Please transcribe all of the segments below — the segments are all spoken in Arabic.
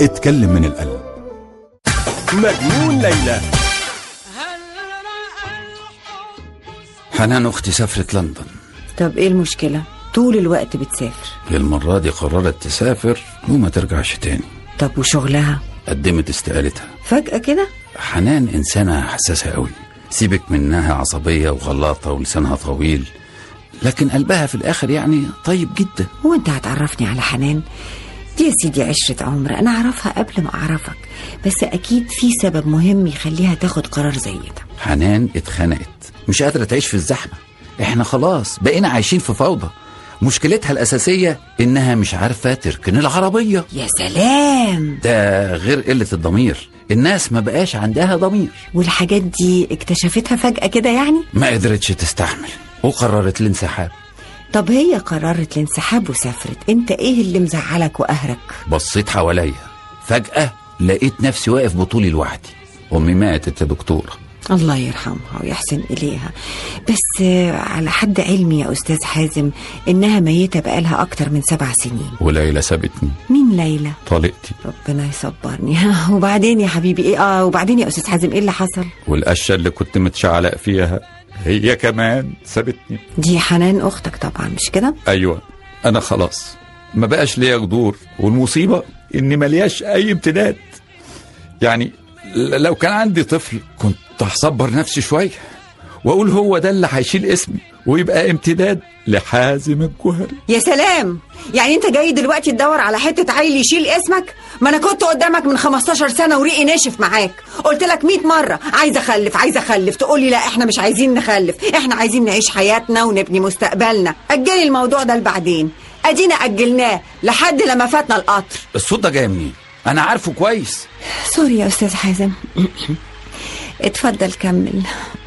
اتكلم من القلب. مجنون ليلى. حنان أختي سافرت لندن. طب إيه المشكلة؟ طول الوقت بتسافر. المرة دي قررت تسافر وما ترجعش تاني. طب وشغلها؟ قدمت استقالتها. فجأة كده؟ حنان إنسانة حساسة قوي. سيبك منها عصبية وغلاطة ولسانها طويل. لكن قلبها في الآخر يعني طيب جدا. هو أنت هتعرفني على حنان؟ دي يا سيدي عشرة عمر أنا أعرفها قبل ما أعرفك بس أكيد في سبب مهم يخليها تاخد قرار زي ده. حنان اتخنقت مش قادرة تعيش في الزحمة. إحنا خلاص بقينا عايشين في فوضى. مشكلتها الأساسية إنها مش عارفة تركن العربية. يا سلام! ده غير قلة الضمير. الناس ما بقاش عندها ضمير. والحاجات دي اكتشفتها فجأة كده يعني؟ ما قدرتش تستحمل وقررت الانسحاب. طب هي قررت الانسحاب وسافرت. انت إيه اللي مزعلك وقهرك بصيت حواليا. فجأة لقيت نفسي واقف بطولي لوحدي. أمي ماتت يا دكتورة الله يرحمها ويحسن إليها. بس على حد علمي يا أستاذ حازم إنها ميتة بقالها أكتر من سبع سنين. وليلى سابتني. مين ليلى؟ طلقتي. ربنا يصبرني. وبعدين يا حبيبي إيه؟ آه وبعدين يا أستاذ حازم إيه اللي حصل؟ والقشة اللي كنت متشعلق فيها هي كمان سابتني. دي حنان أختك طبعا مش كده؟ أيوة أنا خلاص. ما بقاش ليا جذور والمصيبة إني ملياش أي امتداد. يعني لو كان عندي طفل كنت هصبر نفسي شوية. وأقول هو ده اللي هيشيل اسمي ويبقى امتداد لحازم الجوهري يا سلام! يعني انت جاي دلوقتي تدور على حتة عيل يشيل اسمك؟ ما أنا كنت قدامك من 15 سنة وريقي ناشف معاك. قلت لك 100 مرة عايزة أخلف عايزة أخلف. تقولي لا إحنا مش عايزين نخلف. إحنا عايزين نعيش حياتنا ونبني مستقبلنا. أجلي الموضوع ده لبعدين. أدينا أجلناه لحد لما فاتنا القطر. الصوت ده جاي منين؟ أنا عارفه كويس. سوري يا أستاذ حازم. اتفضل كمل.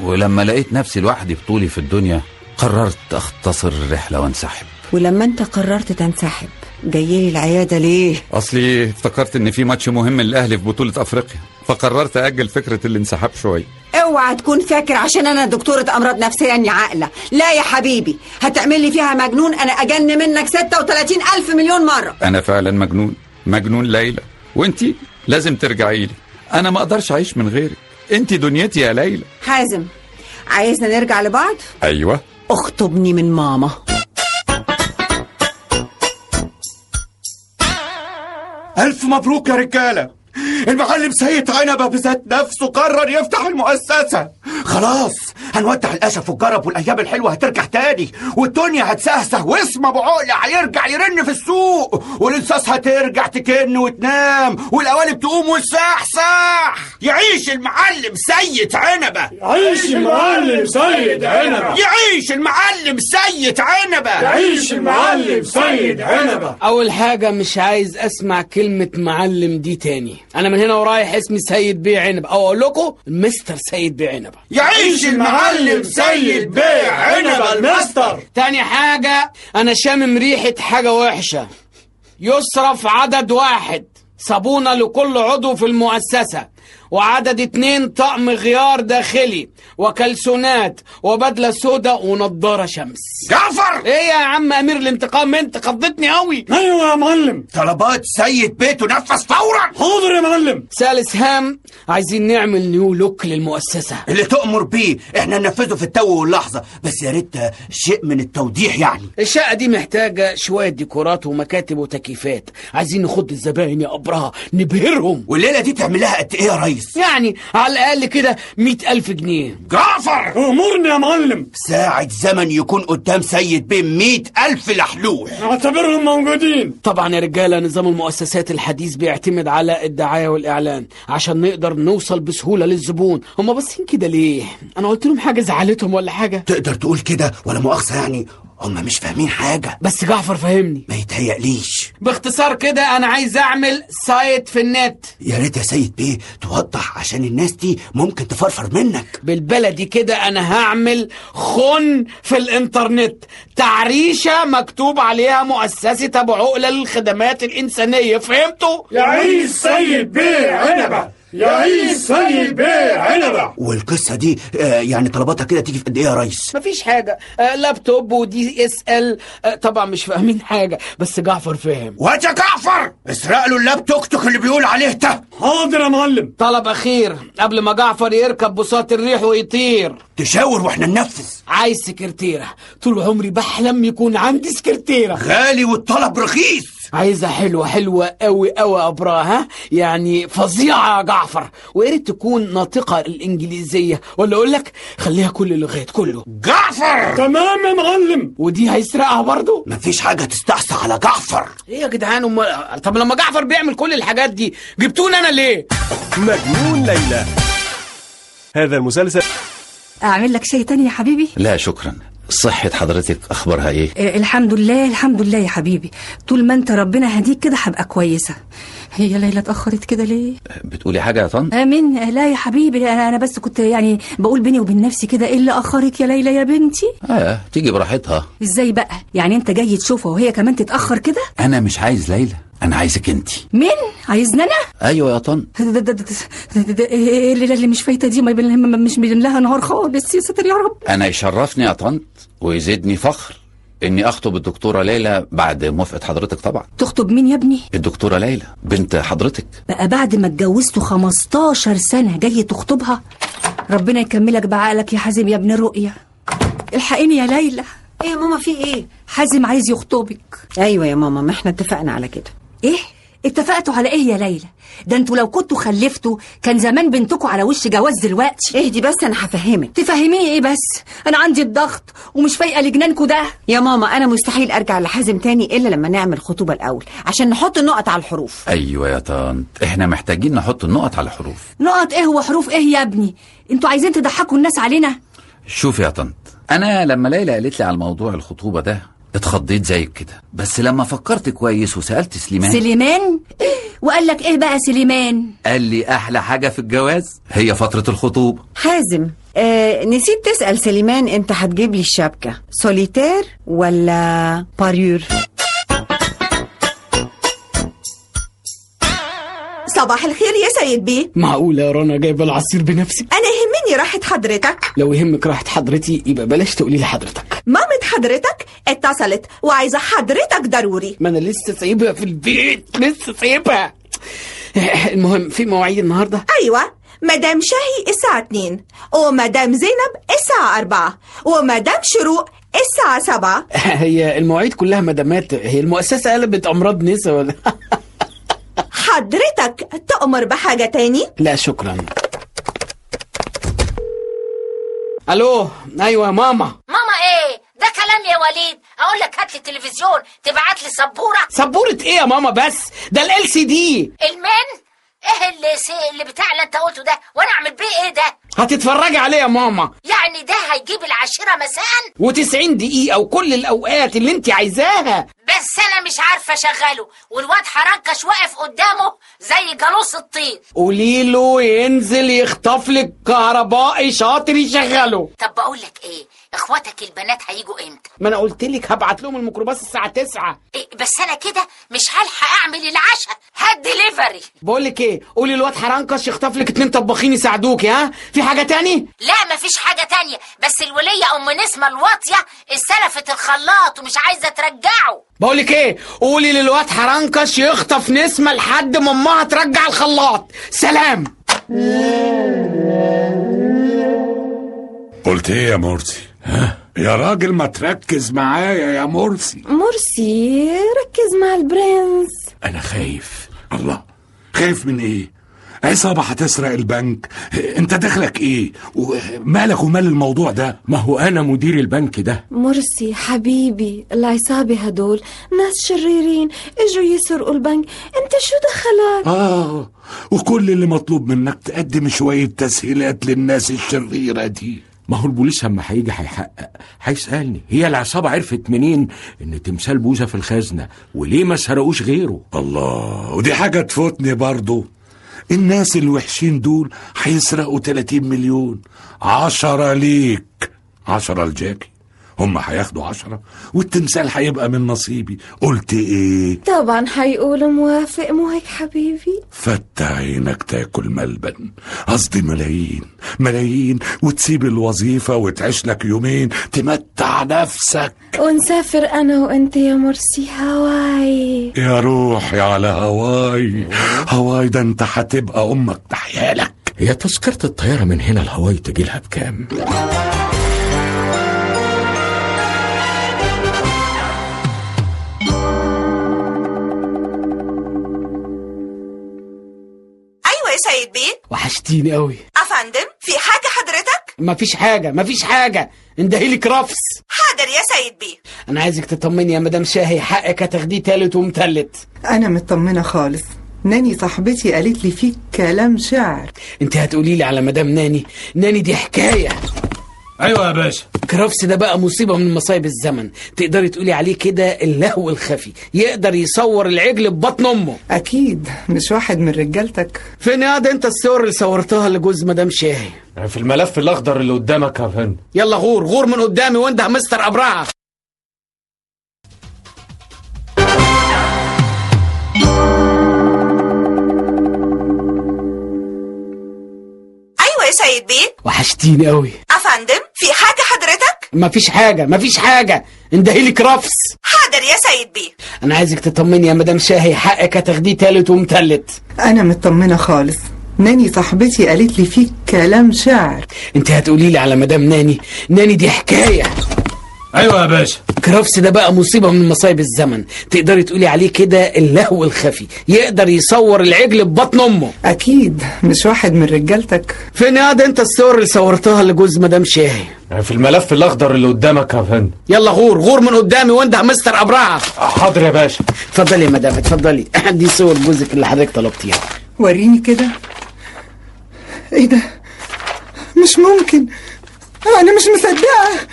ولما لقيت نفسي لوحدي بطولي في الدنيا قررت أختصر الرحلة وانسحب. ولما انت قررت تنسحب جايلي العيادة ليه؟ أصلي افتكرت إن في ماتش مهم للأهلي في بطولة أفريقيا فقررت أجل فكرة الانسحاب شوية اوعى تكون فاكر عشان أنا دكتورة أمراض نفسية اني عاقلة لا يا حبيبي هتعمل لي فيها مجنون؟ أنا أجن منك 36 ألف مليون مرة. أنا فعلا مجنون مجنون ليلى. وأنتي لازم ترجعي لي. أنا ما أقدرش أعيش من غيرك. أنتي دنيتي يا ليلى. حازم عايزنا نرجع لبعض؟ أيوة. اخطبني من ماما. ألف مبروك يا رجالة. المعلم سيد عنبة بذات نفسه قرر يفتح المؤسسة. خلاص هنودع الأسف والجرب والأيام الحلوة هترجع تاني والدنيا هتزهزه واسم أبو عقلة هيرجع يرن في السوق والإنصاص هترجع تكن وتنام والقوالب تقوم والصحصح يعيش المعلم سيد عنبة. عيش المعلم سيد عنبة. يعيش المعلم سيد عنبة. عيش المعلم سيد عنبة. أول حاجة مش عايز أسمع كلمة معلم دي تاني. أنا من هنا ورايح اسمي سيد بيه عنب أو أقول لكم مستر سيد بيه عنب يعيش المعلم سيد بيه عنبة الماستر تاني حاجة أنا شامم ريحة حاجة وحشة. يصرف عدد واحد. صابونة لكل عضو في المؤسسة. وعدد اتنين طقم غيار داخلي وكلسونات وبدلة سودا ونضارة شمس. جعفر! إيه يا عم أمير الانتقام انت خضتني قوي أيوه يا معلم. طلبات سيد بيه تتنفذ فورا. حاضر يا معلم. ثالث هام عايزين نعمل new look للمؤسسة. اللي تؤمر بيه إحنا ننفذه في التو واللحظة بس يا ريت شيء من التوضيح يعني. الشقة دي محتاجة شوية ديكورات ومكاتب وتكييفات. عايزين نخد الزباين يا أبرهة نبهرهم. والليلة دي تعملها قد إيه يا ريس؟ يعني على الأقل كده مئة ألف جنيه. جعفر! امرني يا معلم. ساعة زمن يكون قدام سيد بيه مئة ألف لحلوح اعتبرهم موجودين. طبعا يا رجالة نظام المؤسسات الحديث بيعتمد على الدعاية والإعلان عشان نقدر نوصل بسهولة للزبون. هما باصين كده ليه؟ أنا قلت لهم حاجة زعلتهم ولا حاجة؟ تقدر تقول كده ولا مؤاخذة يعني؟ هم مش فاهمين حاجة. بس جعفر فهمني. ما يتهيأليش. باختصار كده أنا عايز أعمل سايت في النت. يا ريت يا سيد بيه توضح عشان الناس دي ممكن تفرفر منك. بالبلدي كده أنا هعمل خن في الإنترنت. تعريشة مكتوب عليها مؤسسة أبو عقلة للخدمات الإنسانية. فهمتوا؟ يعيش سيد بيه عنبة. يعيش سيد بيه عنبة. والقصة دي آه، يعني طلباتها كده تيجي في قد إيه يا ريس؟ مفيش حاجة. آه laptop و DSL. آه طبعا مش فاهمين حاجة بس جعفر فهم واد يا جعفر! اسرق له اللاب توك توك اللي بيقول عليه ده. حاضر يا معلم. طلب أخير. قبل ما جعفر يركب بساط الريح ويطير. تشاور وإحنا ننفذ. عايز سكرتيرة. طول عمري بحلم يكون عندي سكرتيرة. غالي والطلب رخيص. عايزة حلوة حلوة قوي قوي أبرا ها؟ يعني فظيعة يا جعفر. ويا ريت تكون ناطقة الإنجليزية. ولا أقول لك خليها كل اللغات كله. جعفر! تمام يا معلم. ودي هيسرقها برضه؟ مفيش حاجة تستعصى على جعفر. إيه يا جدعان؟ أم... طب لما جعفر بيعمل كل الحاجات دي جبتوني أنا ليه؟ مجنون ليلى. هذا المسلسل. أعمل لك شيء تاني يا حبيبي؟ لا شكرا. صحة حضرتك أخبارها إيه؟ آه، الحمد لله الحمد لله يا حبيبي. طول ما أنت ربنا هديك كده هبقى كويسة. هي ليلى اتأخرت كده ليه؟ بتقولي حاجة يا طن؟ آمين. آه، لا يا حبيبي أنا أنا بس كنت يعني بقول بيني وبين نفسي كده إيه اللي أخرك يا ليلى يا بنتي؟ آه تيجي براحتها. إزاي بقى؟ يعني أنت جاي تشوفها وهي كمان تتأخر كده؟ أنا مش عايز ليلى. أنا عايزك أنت مين؟ عايزني أنا؟ أيوة يا طن. ده- ده- ده- ده- ده- ده- إيه الليلة اللي مش فايتة دي ما مش بين لها نهار خالص يا ساتر يا رب. أنا يشرفني يا طنط ويزيدني فخر إني أخطب الدكتورة ليلى بعد موافقة حضرتك طبعا. تخطب مين يا ابني؟ الدكتورة ليلى بنت حضرتك. بقى بعد ما اتجوزته 15 سنة جاي تخطبها. ربنا يكملك بعقلك يا حازم يا ابن رؤيا. الحقيني يا ليلى. إيه يا ماما في إيه؟ حازم عايز يخطبك. أيوه يا ماما ما إحنا اتفقنا على كده. إيه؟ اتفقتوا على إيه يا ليلى؟ ده أنتوا لو كنتوا خلفتوا كان زمان بنتكوا على وش جواز دلوقتي. اهدي بس أنا هفهمك. تفهميني إيه بس؟ أنا عندي الضغط ومش فايقة لجنانكوا ده. يا ماما أنا مستحيل أرجع لحازم تاني إلا لما نعمل خطوبة الأول عشان نحط النقط على الحروف. أيوة يا طنط إحنا محتاجين نحط النقط على الحروف. نقط إيه وحروف إيه يا ابني؟ أنتوا عايزين تضحكوا الناس علينا؟ شوف يا طنط أنا لما ليلى قالت لي على موضوع الخطوبة ده اتخضيت زيك كده. بس لما فكرت كويس وسألت سليمان سليمان؟ وقال لك إيه بقى سليمان؟ قال لي أحلى حاجة في الجواز هي فترة الخطوبة. حازم آه نسيت تسأل سليمان أنت هتجيب لي الشبكة سوليتير ولا باريور؟ صباح الخير يا سيد بيه. معقولة يا رنا جايبة العصير بنفسك أنا يهمني راحة حضرتك. لو يهمك راحة حضرتي يبقى بلاش تقولي لي حضرتك مامة حضرتك اتصلت وعايزة حضرتك ضروري. ما أنا لسه سايبها في البيت لسه سايبها. المهم في مواعيد النهارده؟ أيوة مدام شهي الساعة 2 ومدام زينب الساعة 4 ومدام شروق الساعة 7 هي المواعيد كلها مدامات. هي المؤسسة قلبت أمراض نسا ولا؟ حضرتك تأمر بحاجة تاني؟ لا شكرا. ألو أيوة ماما. ماما ده كلام يا وليد. أقول لك هات لي تلفزيون تبعت لي سبورة. سبورة إيه يا ماما بس؟ ده LCD المن؟ إيه اللي سي اللي بتاع اللي أنت قلته ده؟ وأنا أعمل بيه إيه ده؟ هتتفرجي عليه يا ماما. يعني ده هيجيب العشرة مساء؟ و90 دقيقة وكل الأوقات اللي أنت عايزاها. بس أنا مش عارفة أشغله. والواد حرنكش واقف قدامه زي جالوس الطين. قولي له ينزل يخطف لك كهربائي شاطر يشغله. طب بقول لك إيه؟ اخواتك البنات هيجوا إمتى؟ ما أنا قلت لك هبعت لهم الميكروباص الساعة 9 إيه بس أنا كده مش هلحق اعمل العشاء. هات ديليفري بقول لك إيه؟ قولي الواد حرنكش يخطف لك اتنين طباخين يساعدوك ها؟ في حاجة تاني؟ لا مفيش حاجة تانية. بس الولية أم نسمة الواطية استلفت الخلاط ومش عايزة ترجعه. بقول لك إيه؟ قولي للواد حرنكش يخطف نسمة لحد ما أمها ترجع الخلاط. سلام. قلت إيه يا مرسي يا راجل ما تركز معايا يا مرسي. مرسي ركز مع البرنس. أنا خايف. الله خايف من إيه؟ عصابة هتسرق البنك. أنت دخلك إيه؟ ومالك ومال الموضوع ده؟ ما هو أنا مدير البنك ده. مرسي حبيبي العصابة هدول ناس شريرين إجوا يسرقوا البنك. أنت شو دخلك؟ آه وكل اللي مطلوب منك تقدم شوية تسهيلات للناس الشريرة دي. ما هو البوليس لما هيجي هيحقق. هيسألني. هي العصابة عرفت منين إن تمثال بوزة في الخزنة؟ وليه ما سرقوش غيره؟ الله ودي حاجة تفوتني برضو. الناس الوحشين دول هيسرقوا 30 مليون. عشرة ليك. عشرة لجاكي. هم هياخدوا عشرة والتمثال هيبقى من نصيبي. قلت إيه؟ طبعا هيقولوا موافق مو هيك حبيبي. فتح عينك تاكل ملبن قصدي ملايين ملايين وتسيب الوظيفة وتعيش لك يومين تمتع نفسك. ونسافر أنا وأنت يا مرسي هواي يا روحي على هواي هواي ده أنت هتبقى أمك تحيالك هي تذكرة الطيارة من هنا لهواي تجي لها بكام؟ بيه وحشتيني قوي أفندم في حاجة حضرتك؟ مفيش حاجة مفيش حاجة. اندهيلي كرفس حاضر يا سيد بيه. أنا عايزك تطمني يا مدام شاهي حقك هتاخديه تالت ومتلت أنا مطمنة خالص. ناني صاحبتي قالت لي فيك كلام شعر. انت هتقولي لي على مدام ناني. ناني دي حكاية. أيوه يا باشا. كرفس ده بقى مصيبة من مصايب الزمن. تقدري تقولي عليه كده اللهو الخفي. يقدر يصور العجل ببطن أمه. أكيد. مش واحد من رجالتك. فين يا ده أنت الصور اللي صورتها لجوز مدام شاهي. في الملف الأخضر اللي قدامك يا فندم. يلا غور. غور من قدامي وانده مستر ابرعه أيوه يا سيد بيه. وحشتيني قوي أفندم. في حاجة حضرتك؟ مفيش حاجة مفيش حاجة. اندهيلي كرفس حاضر يا سيد بيه أنا عايزك تطمني يا مدام شاهي حقك هتاخديه تالت ومتلت أنا مطمنة خالص. ناني صاحبتي قالت لي فيك كلام شعر أنت هتقولي لي على مدام ناني؟ ناني دي حكاية. أيوه يا باشا. كرفس ده بقى مصيبة من مصايب الزمن. تقدري تقولي عليه كده اللهو الخفي. يقدر يصور العجل ببطن أمه. أكيد. مش واحد من رجالتك. فين يا ده؟ أنت الصور اللي صورتها لجوز مدام شاهي. في الملف الأخضر اللي قدامك يا فندم. يلا غور. غور من قدامي وانده مستر ابرعه حاضر يا باشا. اتفضلي يا مدام اتفضلي. دي صور جوزك اللي حضرتك طلبتيها. وريني كده. إيه ده؟ مش ممكن. أنا مش مصدقة.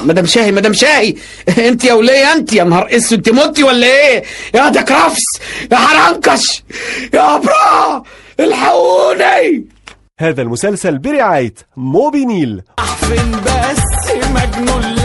مدام شاهي مدام شاهي. انت يا وليه انت يا نهار اسود. انت متي ولا إيه؟ يا ده كرفس يا حرنكش يا ابرا الحقوني. هذا المسلسل برعاية موبي نيل. بس مجنون